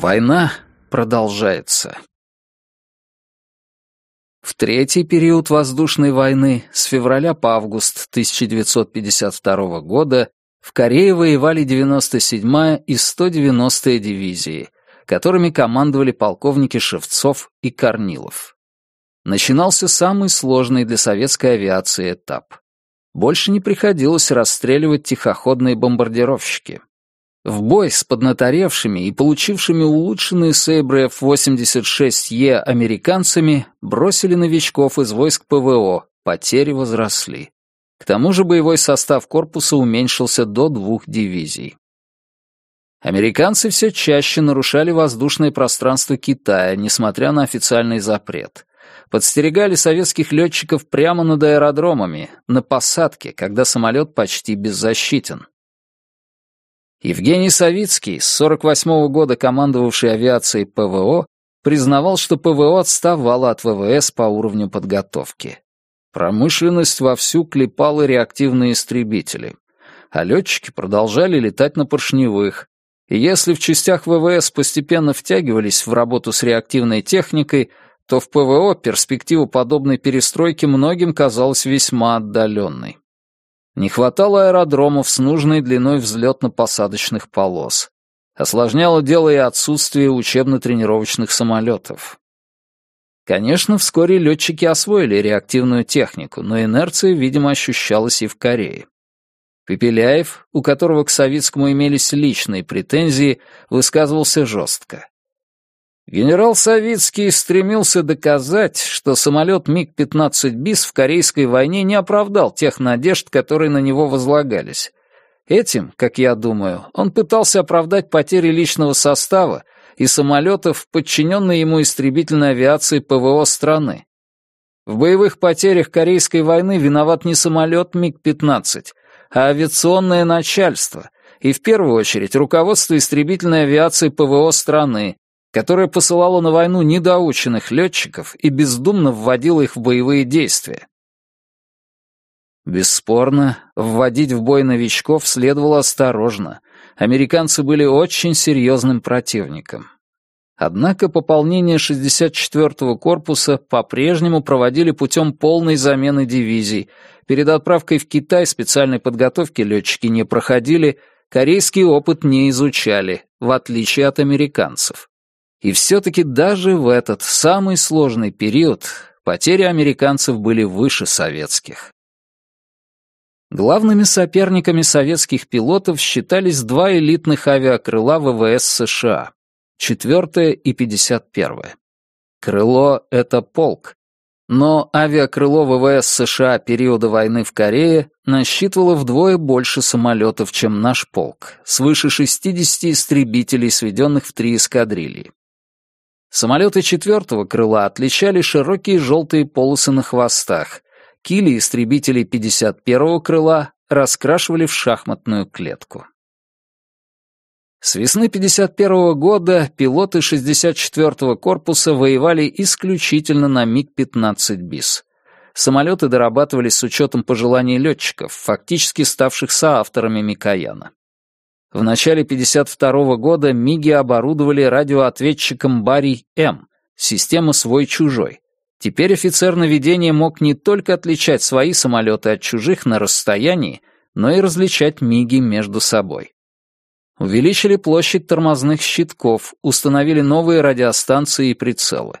Война продолжается. В третий период воздушной войны с февраля по август 1952 года в Корее воевали 97-я и 190-я дивизии, которыми командовали полковники Шевцов и Корнилов. Начинался самый сложный для советской авиации этап. Больше не приходилось расстреливать тихоходные бомбардировщики. В бой с поднаторевшими и получившими улучшенные Сейбры F-86E американцами бросили новичков из войск ПВО, потери возросли. К тому же боевой состав корпуса уменьшился до двух дивизий. Американцы все чаще нарушали воздушное пространство Китая, несмотря на официальный запрет. Подстерегали советских летчиков прямо над аэродромами, на посадке, когда самолет почти беззащитен. Евгений Савицкий, с 48 -го года командовавший авиацией ПВО, признавал, что ПВО отставало от ВВС по уровню подготовки. Промышленность вовсю клепала реактивные истребители, а летчики продолжали летать на поршневых, и если в частях ВВС постепенно втягивались в работу с реактивной техникой, то в ПВО перспектива подобной перестройки многим казалась весьма отдаленной. Не хватало аэродромов с нужной длиной взлетно-посадочных полос. Осложняло дело и отсутствие учебно-тренировочных самолетов. Конечно, вскоре летчики освоили реактивную технику, но инерция, видимо, ощущалась и в Корее. Пепеляев, у которого к Савицкому имелись личные претензии, высказывался жестко. Генерал Савицкий стремился доказать, что самолет МиГ-15 БИС в Корейской войне не оправдал тех надежд, которые на него возлагались. Этим, как я думаю, он пытался оправдать потери личного состава и самолетов, подчиненной ему истребительной авиации ПВО страны. В боевых потерях Корейской войны виноват не самолет МиГ-15, а авиационное начальство, и в первую очередь руководство истребительной авиации ПВО страны, которая посылала на войну недоученных летчиков и бездумно вводила их в боевые действия. Бесспорно, вводить в бой новичков следовало осторожно. Американцы были очень серьезным противником. Однако пополнение 64-го корпуса по-прежнему проводили путем полной замены дивизий. Перед отправкой в Китай специальной подготовки летчики не проходили, корейский опыт не изучали, в отличие от американцев. И все-таки даже в этот самый сложный период потери американцев были выше советских. Главными соперниками советских пилотов считались два элитных авиакрыла ВВС США, 4 и 51. Крыло — это полк, но авиакрыло ВВС США периода войны в Корее насчитывало вдвое больше самолетов, чем наш полк, свыше 60 истребителей, сведенных в три эскадрильи. Самолеты четвертого крыла отличали широкие желтые полосы на хвостах. Кили истребителей 51-го крыла раскрашивали в шахматную клетку. С весны 51 года пилоты 64-го корпуса воевали исключительно на МиГ-15 БИС. Самолеты дорабатывались с учетом пожеланий летчиков, фактически ставших соавторами Микояна. В начале 52 года МИГи оборудовали радиоответчиком Барий-М, система свой-чужой. Теперь офицер наведения мог не только отличать свои самолеты от чужих на расстоянии, но и различать МИГи между собой. Увеличили площадь тормозных щитков, установили новые радиостанции и прицелы.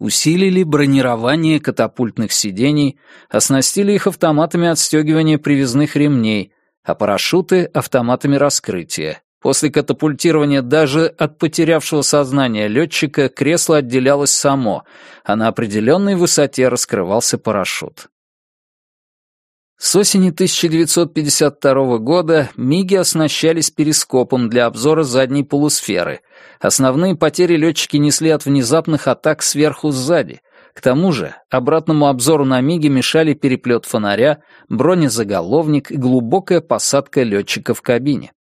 Усилили бронирование катапультных сидений, оснастили их автоматами отстегивания привязных ремней, а парашюты — автоматами раскрытия. После катапультирования даже от потерявшего сознание летчика кресло отделялось само, а на определенной высоте раскрывался парашют. С осени 1952 года МИГи оснащались перископом для обзора задней полусферы. Основные потери летчики несли от внезапных атак сверху сзади — к тому же обратному обзору на миге мешали переплет фонаря, бронезаголовник и глубокая посадка летчика в кабине.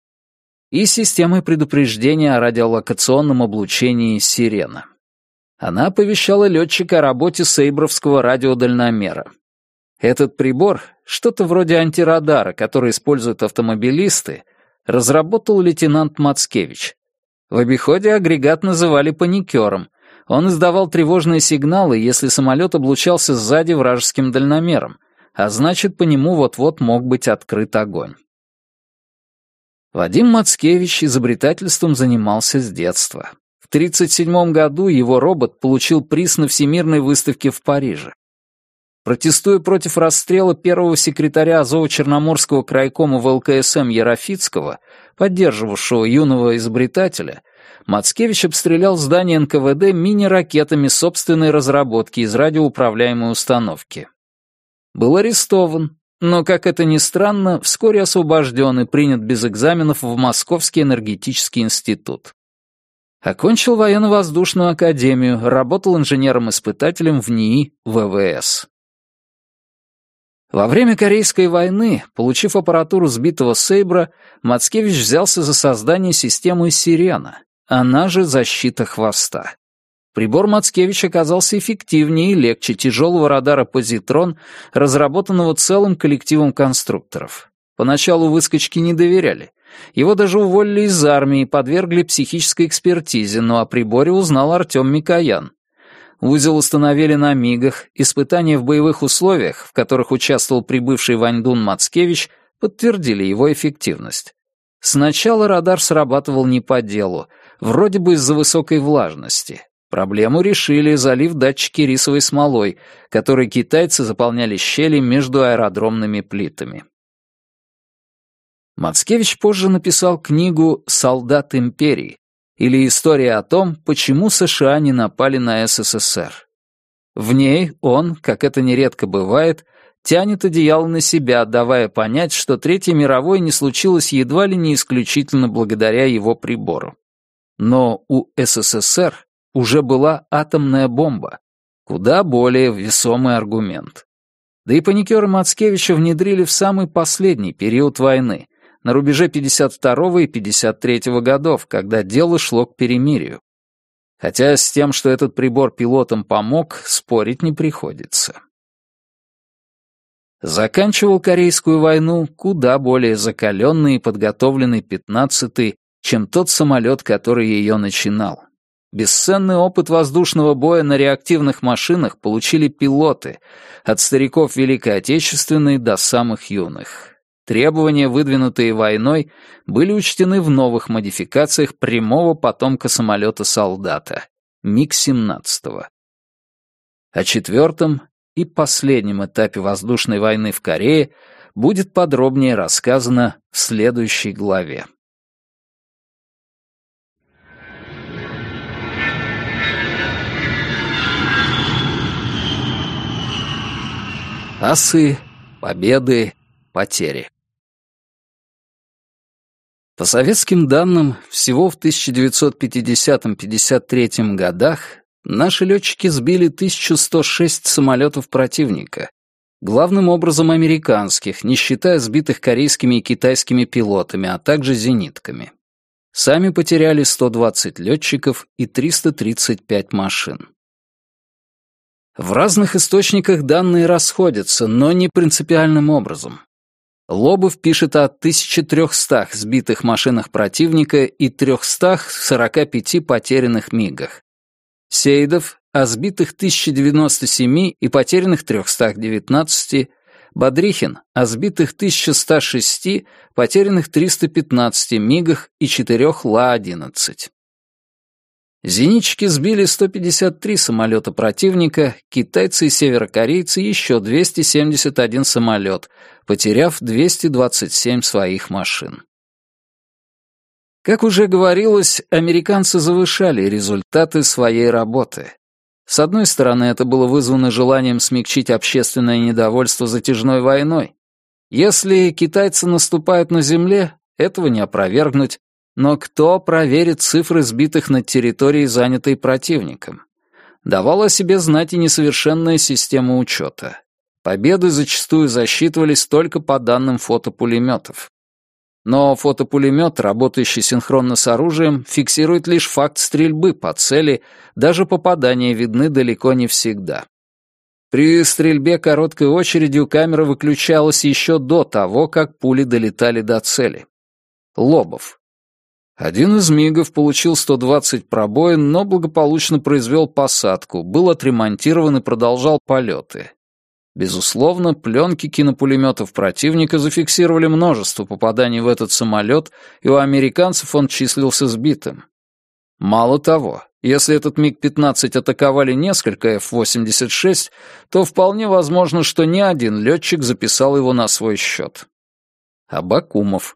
И системой предупреждения о радиолокационном облучении «Сирена». Она оповещала летчика о работе сейбровского радиодальномера. Этот прибор, что-то вроде антирадара, который используют автомобилисты, разработал лейтенант Мацкевич. В обиходе агрегат называли паникером. Он издавал тревожные сигналы, если самолет облучался сзади вражеским дальномером, а значит, по нему вот-вот мог быть открыт огонь. Вадим Мацкевич изобретательством занимался с детства. В 1937 году его робот получил приз на Всемирной выставке в Париже. Протестуя против расстрела первого секретаря Азово-Черноморского крайкома ВЛКСМ Ерофицкого, поддерживавшего юного изобретателя, Мацкевич обстрелял здание НКВД мини-ракетами собственной разработки из радиоуправляемой установки. Был арестован, но, как это ни странно, вскоре освобожден и принят без экзаменов в Московский энергетический институт. Окончил военно-воздушную академию, работал инженером-испытателем в НИИ ВВС. Во время Корейской войны, получив аппаратуру сбитого Сейбра, Мацкевич взялся за создание системы «Сирена», она же «Защита хвоста». Прибор Мацкевич оказался эффективнее и легче тяжелого радара «Позитрон», разработанного целым коллективом конструкторов. Поначалу выскочки не доверяли. Его даже уволили из армии и подвергли психической экспертизе, но о приборе узнал Артем Микоян. Узел установили на мигах, испытания в боевых условиях, в которых участвовал прибывший Ваньдун Мацкевич, подтвердили его эффективность. Сначала радар срабатывал не по делу, вроде бы из-за высокой влажности. Проблему решили, залив датчики рисовой смолой, которой китайцы заполняли щели между аэродромными плитами. Мацкевич позже написал книгу «Солдат империи», или история о том, почему США не напали на СССР. В ней он, как это нередко бывает, тянет одеяло на себя, давая понять, что Третьей мировой не случилось едва ли не исключительно благодаря его прибору. Но у СССР уже была атомная бомба, куда более весомый аргумент. Да и паникеры Мацкевича внедрили в самый последний период войны, на рубеже 52 и 53 годов, когда дело шло к перемирию. Хотя с тем, что этот прибор пилотам помог, спорить не приходится. Заканчивал Корейскую войну куда более закаленный и подготовленный 15-й, чем тот самолет, который ее начинал. Бесценный опыт воздушного боя на реактивных машинах получили пилоты, от стариков Великой Отечественной до самых юных. Требования, выдвинутые войной, были учтены в новых модификациях прямого потомка самолета-солдата — МиГ-17. О четвертом и последнем этапе воздушной войны в Корее будет подробнее рассказано в следующей главе. Асы, победы, потери. По советским данным, всего в 1950-53 годах наши летчики сбили 1106 самолетов противника, главным образом американских, не считая сбитых корейскими и китайскими пилотами, а также зенитками. Сами потеряли 120 летчиков и 335 машин. В разных источниках данные расходятся, но не принципиальным образом. Лобов пишет о 1300 сбитых машинах противника и 345 потерянных мигах. Сейдов о сбитых 1097 и потерянных 319, Бодрихин о сбитых 1106, потерянных 315 мигах и 4 Ла-11. Зенитчики сбили 153 самолета противника, китайцы и северокорейцы еще 271 самолет, потеряв 227 своих машин. Как уже говорилось, американцы завышали результаты своей работы. С одной стороны, это было вызвано желанием смягчить общественное недовольство затяжной войной. Если китайцы наступают на земле, этого не опровергнуть, но кто проверит цифры сбитых над территорией, занятой противником? Давала себе знать и несовершенная система учета. Победы зачастую засчитывались только по данным фотопулеметов. Но фотопулемет, работающий синхронно с оружием, фиксирует лишь факт стрельбы по цели, даже попадания видны далеко не всегда. При стрельбе короткой очередью камера выключалась еще до того, как пули долетали до цели. Лобов. Один из МИГов получил 120 пробоин, но благополучно произвел посадку, был отремонтирован и продолжал полеты. Безусловно, пленки кинопулеметов противника зафиксировали множество попаданий в этот самолет, и у американцев он числился сбитым. Мало того, если этот МиГ-15 атаковали несколько F-86, то вполне возможно, что ни один летчик записал его на свой счет. Абакумов.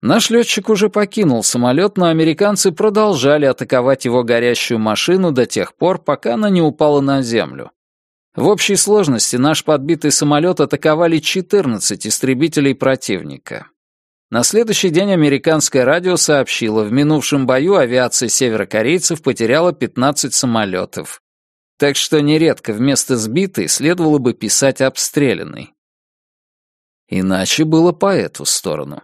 Наш летчик уже покинул самолет, но американцы продолжали атаковать его горящую машину до тех пор, пока она не упала на землю. В общей сложности наш подбитый самолет атаковали 14 истребителей противника. На следующий день американское радио сообщило, в минувшем бою авиация северокорейцев потеряла 15 самолетов. Так что нередко вместо сбитой следовало бы писать обстрелянный. Иначе было по эту сторону.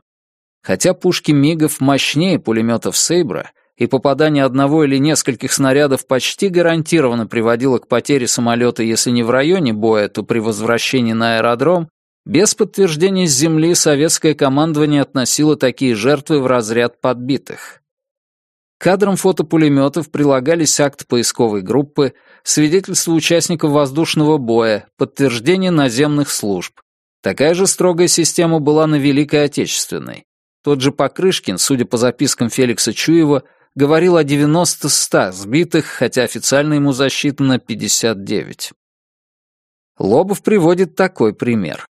Хотя пушки МИГов мощнее пулеметов Сейбра, и попадание одного или нескольких снарядов почти гарантированно приводило к потере самолета, если не в районе боя, то при возвращении на аэродром, без подтверждения с земли советское командование относило такие жертвы в разряд подбитых. Кадрам фотопулеметов прилагались акт поисковой группы, свидетельства участников воздушного боя, подтверждение наземных служб. Такая же строгая система была на Великой Отечественной. Тот же Покрышкин, судя по запискам Феликса Чуева, говорил о 90-100 сбитых, хотя официально ему засчитано 59. Лобов приводит такой пример.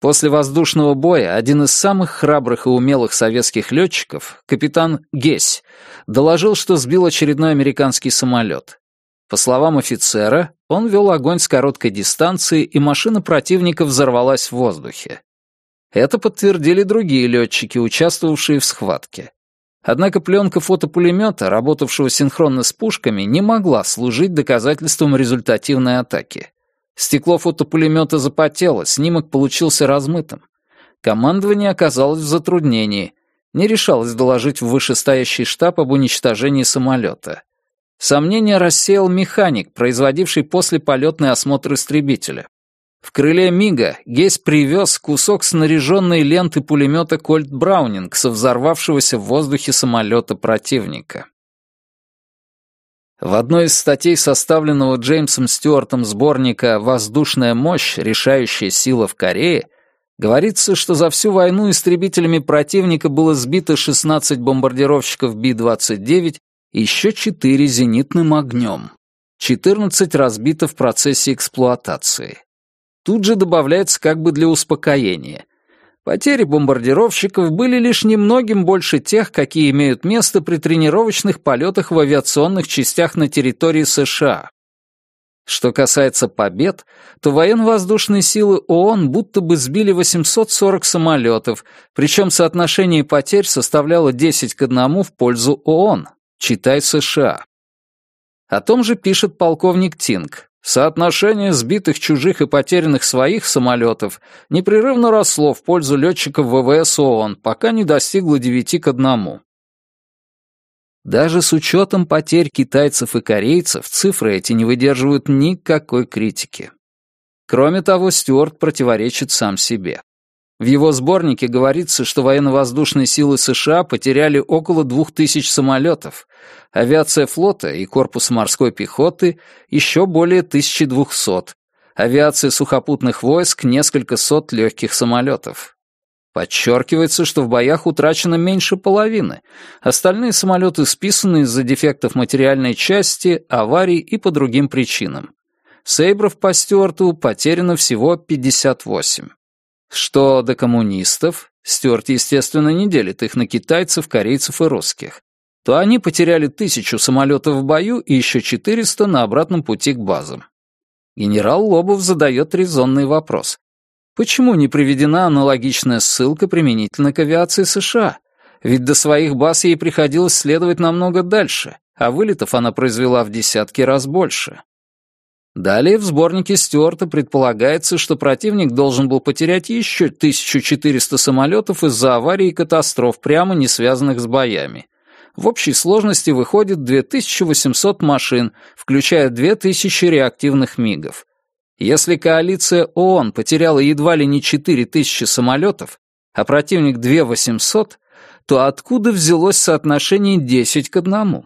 После воздушного боя один из самых храбрых и умелых советских летчиков, капитан Гесь, доложил, что сбил очередной американский самолет. По словам офицера, он вел огонь с короткой дистанции, и машина противника взорвалась в воздухе. Это подтвердили другие летчики, участвовавшие в схватке. Однако пленка фотопулемета, работавшего синхронно с пушками, не могла служить доказательством результативной атаки. Стекло фотопулемета запотело, снимок получился размытым. Командование оказалось в затруднении, не решалось доложить в вышестоящий штаб об уничтожении самолета. Сомнения рассеял механик, производивший послеполетный осмотр истребителя. В крыле Мига Гейс привез кусок снаряженной ленты пулемета Кольт Браунинг со взорвавшегося в воздухе самолета противника. В одной из статей составленного Джеймсом Стюартом сборника «Воздушная мощь. Решающая сила в Корее» говорится, что за всю войну истребителями противника было сбито 16 бомбардировщиков Би-29 и еще 4 зенитным огнем. 14 разбито в процессе эксплуатации. Тут же добавляется как бы для успокоения. Потери бомбардировщиков были лишь немногим больше тех, какие имеют место при тренировочных полетах в авиационных частях на территории США. Что касается побед, то военно-воздушные силы ООН будто бы сбили 840 самолетов, причем соотношение потерь составляло 10 к 1 в пользу ООН, читай США. О том же пишет полковник Тинг. Соотношение сбитых чужих и потерянных своих самолетов непрерывно росло в пользу летчиков ВВС ООН, пока не достигло 9 к 1. Даже с учетом потерь китайцев и корейцев цифры эти не выдерживают никакой критики. Кроме того, Стюарт противоречит сам себе. В его сборнике говорится, что военно-воздушные силы США потеряли около двух тысяч самолетов, авиация флота и корпус морской пехоты еще более 1200, авиация сухопутных войск несколько сот легких самолетов. Подчеркивается, что в боях утрачено меньше половины. Остальные самолеты списаны из-за дефектов материальной части, аварий и по другим причинам. Сейбров по Стюарту потеряно всего 58. Что до коммунистов, Стюарт, естественно, не делит их на китайцев, корейцев и русских, то они потеряли тысячу самолетов в бою и еще 400 на обратном пути к базам. Генерал Лобов задает резонный вопрос. Почему не приведена аналогичная ссылка применительно к авиации США? Ведь до своих баз ей приходилось следовать намного дальше, а вылетов она произвела в десятки раз больше. Далее в сборнике Стюарта предполагается, что противник должен был потерять еще 1400 самолетов из-за аварий и катастроф, прямо не связанных с боями. В общей сложности выходит 2800 машин, включая 2000 реактивных МИГов. Если коалиция ООН потеряла едва ли не 4000 самолетов, а противник 2800, то откуда взялось соотношение 10 к 1?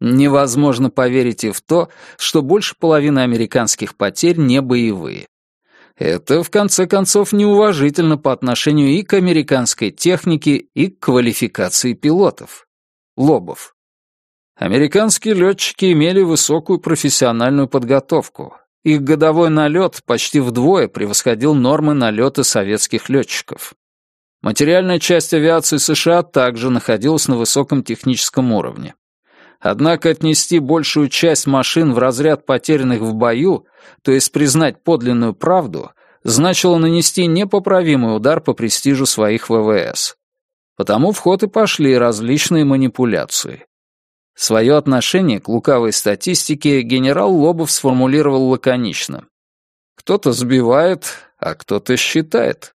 Невозможно поверить и в то, что больше половины американских потерь не боевые. Это, в конце концов, неуважительно по отношению и к американской технике, и к квалификации пилотов. Лобов. Американские летчики имели высокую профессиональную подготовку. Их годовой налет почти вдвое превосходил нормы налета советских летчиков. Материальная часть авиации США также находилась на высоком техническом уровне. Однако отнести большую часть машин в разряд потерянных в бою, то есть признать подлинную правду, значило нанести непоправимый удар по престижу своих ВВС. Потому в ход и пошли различные манипуляции. Свое отношение к лукавой статистике генерал Лобов сформулировал лаконично. Кто-то сбивает, а кто-то считает.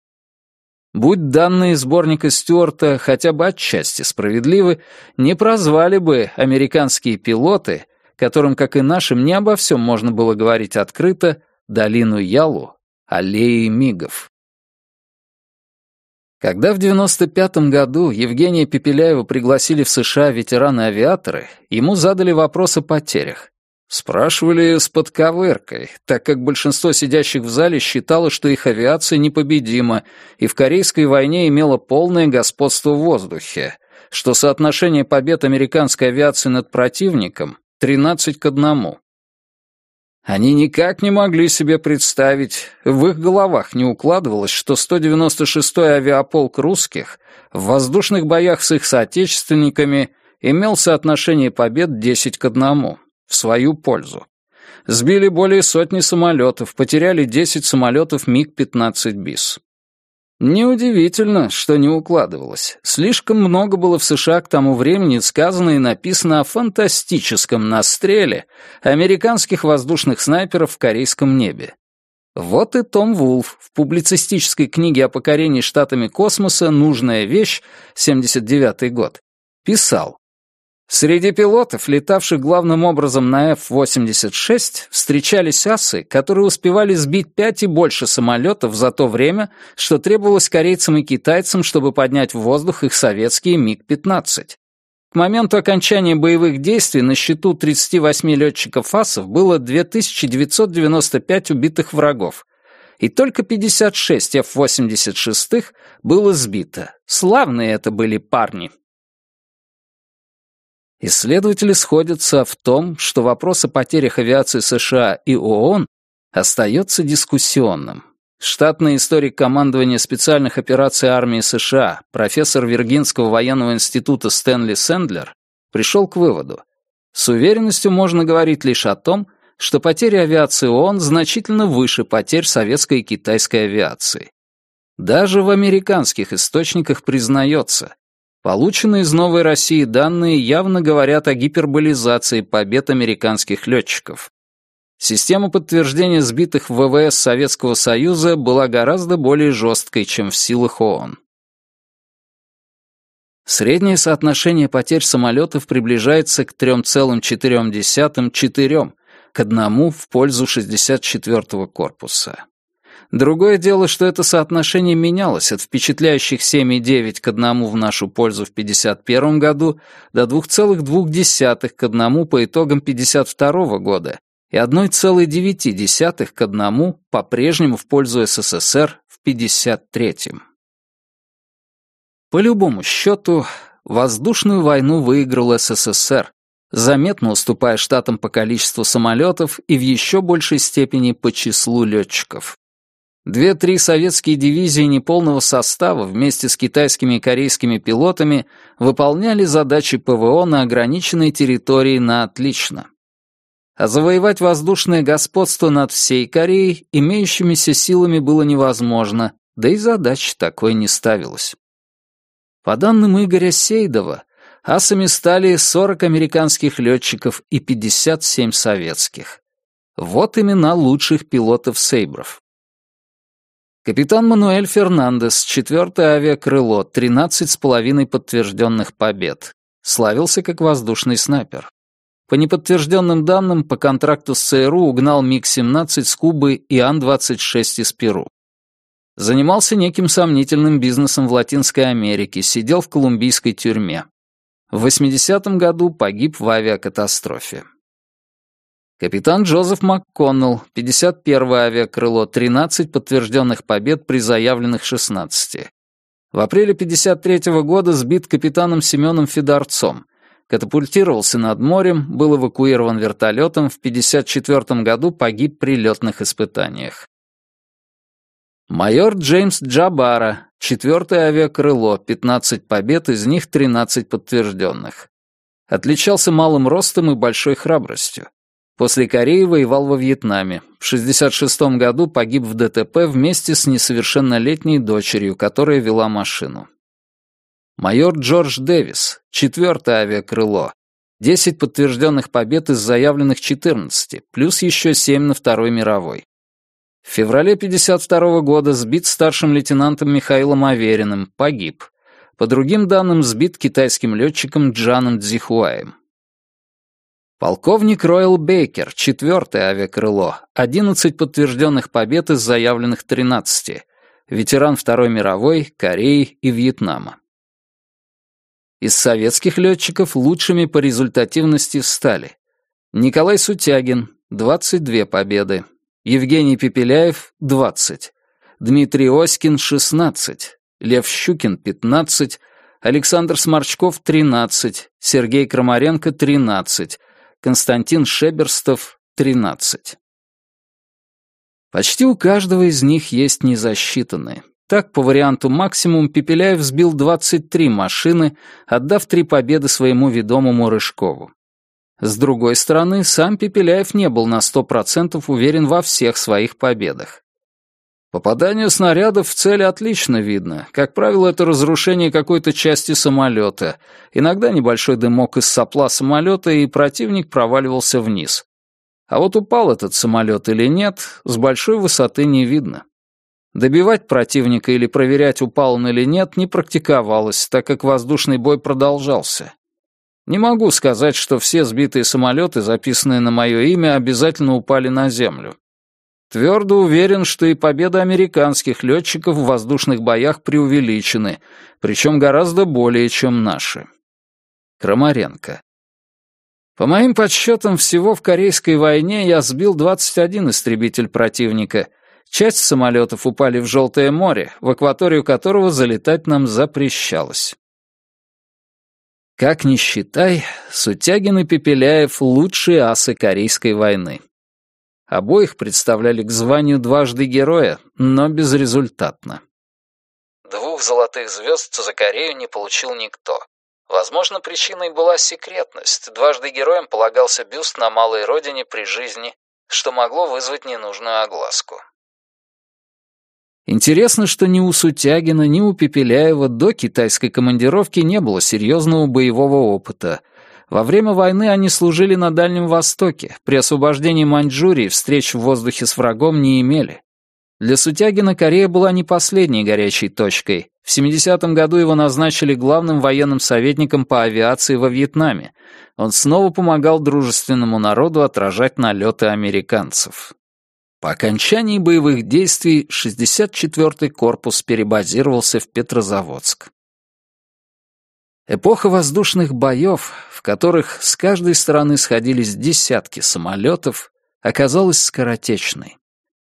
Будь данные сборника Стюарта хотя бы отчасти справедливы, не прозвали бы американские пилоты, которым, как и нашим, не обо всем можно было говорить открыто, долину Ялу, аллеи мигов. Когда в 95 году Евгения Пепеляева пригласили в США ветераны-авиаторы, ему задали вопрос о потерях. Спрашивали с подковыркой, так как большинство сидящих в зале считало, что их авиация непобедима и в Корейской войне имела полное господство в воздухе, что соотношение побед американской авиации над противником 13 к 1. Они никак не могли себе представить, в их головах не укладывалось, что 196-й авиаполк русских в воздушных боях с их соотечественниками имел соотношение побед 10 к 1 в свою пользу. Сбили более сотни самолетов, потеряли 10 самолетов МиГ-15 БИС. Неудивительно, что не укладывалось. Слишком много было в США к тому времени сказано и написано о фантастическом настреле американских воздушных снайперов в корейском небе. Вот и Том Вулф в публицистической книге о покорении штатами космоса «Нужная вещь» 79 год писал Среди пилотов, летавших главным образом на F-86, встречались асы, которые успевали сбить пять и больше самолетов за то время, что требовалось корейцам и китайцам, чтобы поднять в воздух их советские МиГ-15. К моменту окончания боевых действий на счету 38 летчиков асов было 2995 убитых врагов, и только 56 F-86 было сбито. Славные это были парни. Исследователи сходятся в том, что вопрос о потерях авиации США и ООН остается дискуссионным. Штатный историк командования специальных операций армии США, профессор Виргинского военного института Стэнли Сэндлер, пришел к выводу. С уверенностью можно говорить лишь о том, что потери авиации ООН значительно выше потерь советской и китайской авиации. Даже в американских источниках признается, Полученные из Новой России данные явно говорят о гиперболизации побед американских летчиков. Система подтверждения сбитых в ВВС Советского Союза была гораздо более жесткой, чем в силах ООН. Среднее соотношение потерь самолетов приближается к 3,4-4 к одному в пользу 64-го корпуса. Другое дело, что это соотношение менялось от впечатляющих 7,9 к 1 в нашу пользу в 1951 году до 2,2 к 1 по итогам 1952 года и 1,9 к 1 по-прежнему в пользу СССР в 1953. По любому счету, воздушную войну выиграл СССР, заметно уступая штатам по количеству самолетов и в еще большей степени по числу летчиков. Две-три советские дивизии неполного состава вместе с китайскими и корейскими пилотами выполняли задачи ПВО на ограниченной территории на отлично. А завоевать воздушное господство над всей Кореей имеющимися силами было невозможно, да и задач такой не ставилась. По данным Игоря Сейдова, асами стали 40 американских летчиков и 57 советских. Вот имена лучших пилотов «Сейбров». Капитан Мануэль Фернандес, 4 авиакрыло, 13 с половиной подтвержденных побед. Славился как воздушный снайпер. По неподтвержденным данным, по контракту с ЦРУ угнал МиГ-17 с Кубы и Ан-26 из Перу. Занимался неким сомнительным бизнесом в Латинской Америке, сидел в колумбийской тюрьме. В 80-м году погиб в авиакатастрофе. Капитан Джозеф МакКоннелл, 51-е авиакрыло, 13 подтвержденных побед при заявленных 16. В апреле 53 -го года сбит капитаном Семеном Федорцом. Катапультировался над морем, был эвакуирован вертолетом, в 54 году погиб при летных испытаниях. Майор Джеймс Джабара, 4-е авиакрыло, 15 побед, из них 13 подтвержденных. Отличался малым ростом и большой храбростью. После Кореи воевал во Вьетнаме. В 1966 году погиб в ДТП вместе с несовершеннолетней дочерью, которая вела машину. Майор Джордж Дэвис, 4-е авиакрыло. 10 подтвержденных побед из заявленных 14, плюс еще 7 на Второй мировой. В феврале 1952 года сбит старшим лейтенантом Михаилом Авериным, погиб. По другим данным, сбит китайским летчиком Джаном Цзихуаем. Полковник Ройл Бейкер, 4-е авиакрыло, 11 подтвержденных побед из заявленных 13, ветеран Второй мировой, Кореи и Вьетнама. Из советских летчиков лучшими по результативности стали Николай Сутягин, 22 победы, Евгений Пепеляев, 20, Дмитрий Оськин, 16, Лев Щукин, 15, Александр Сморчков, 13, Сергей Крамаренко, 13, Константин Шеберстов — 13. Почти у каждого из них есть незасчитанные. Так, по варианту максимум, Пепеляев сбил 23 машины, отдав три победы своему ведомому Рыжкову. С другой стороны, сам Пепеляев не был на 100% уверен во всех своих победах. Попадание снарядов в цель отлично видно. Как правило, это разрушение какой-то части самолета. Иногда небольшой дымок из сопла самолета, и противник проваливался вниз. А вот упал этот самолет или нет, с большой высоты не видно. Добивать противника или проверять, упал он или нет, не практиковалось, так как воздушный бой продолжался. Не могу сказать, что все сбитые самолеты, записанные на мое имя, обязательно упали на землю. Твердо уверен, что и победы американских летчиков в воздушных боях преувеличены, причем гораздо более, чем наши. Крамаренко. По моим подсчетам, всего в Корейской войне я сбил 21 истребитель противника. Часть самолетов упали в Желтое море, в акваторию которого залетать нам запрещалось. Как ни считай, Сутягин и Пепеляев — лучшие асы Корейской войны. Обоих представляли к званию дважды героя, но безрезультатно. Двух золотых звезд за Корею не получил никто. Возможно, причиной была секретность. Дважды героем полагался бюст на малой родине при жизни, что могло вызвать ненужную огласку. Интересно, что ни у Сутягина, ни у Пепеляева до китайской командировки не было серьезного боевого опыта — во время войны они служили на Дальнем Востоке. При освобождении Маньчжурии встреч в воздухе с врагом не имели. Для Сутягина Корея была не последней горячей точкой. В 70-м году его назначили главным военным советником по авиации во Вьетнаме. Он снова помогал дружественному народу отражать налеты американцев. По окончании боевых действий 64-й корпус перебазировался в Петрозаводск. Эпоха воздушных боев, в которых с каждой стороны сходились десятки самолетов, оказалась скоротечной.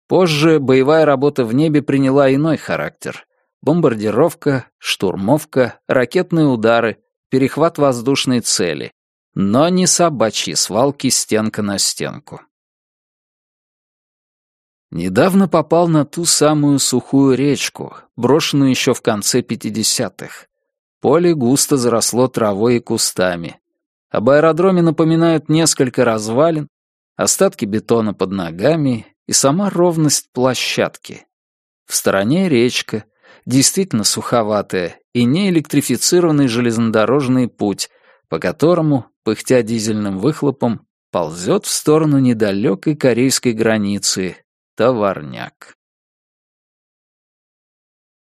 Позже боевая работа в небе приняла иной характер. Бомбардировка, штурмовка, ракетные удары, перехват воздушной цели, но не собачьи свалки стенка на стенку. Недавно попал на ту самую сухую речку, брошенную еще в конце 50-х. Поле густо заросло травой и кустами. Об аэродроме напоминают несколько развалин, остатки бетона под ногами и сама ровность площадки. В стороне речка, действительно суховатая, и неэлектрифицированный железнодорожный путь, по которому, пыхтя дизельным выхлопом, ползет в сторону недалекой корейской границы товарняк.